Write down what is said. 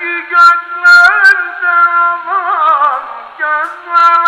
Hangi gönlerde aman gönlerde